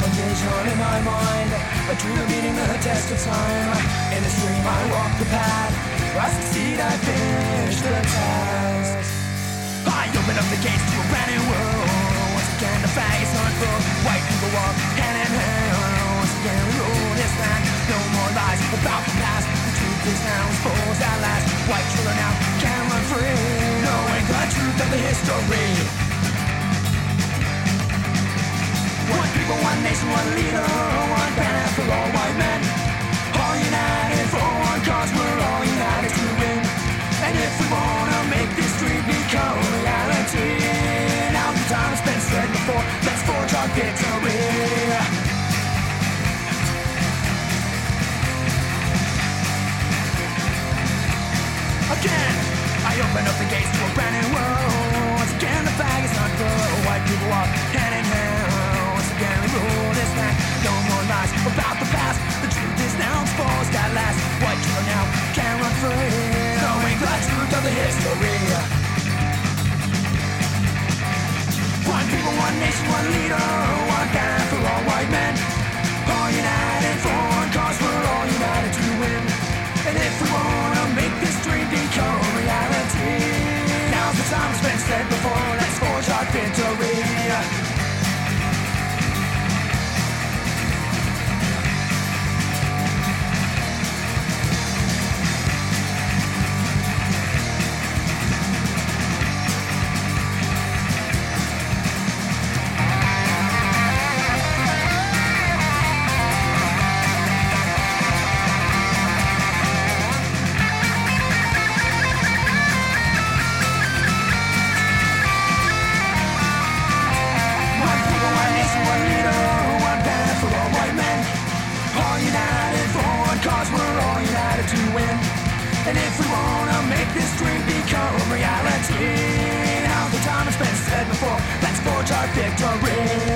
my mind. A dream of beating the test of time. In the stream, I walk the path. I succeed, I finish the task. I open up the gates to a brand new world. Once again, the fag is unfurled. White people walk hand in hand. Once again, we rule this land. No more lies about the past. The truth is now exposed at last. White children now can run free, knowing the truth of the history. Nation, one leader, one banner for all white men. All united for one cause, we're all united to win. And if we wanna make this dream become reality, now the time has been said before, let's forge our victory. Again, I open up the gates to a brand new world. And if we wanna make this dream become reality, now the time has been said before. Let's forge our victory.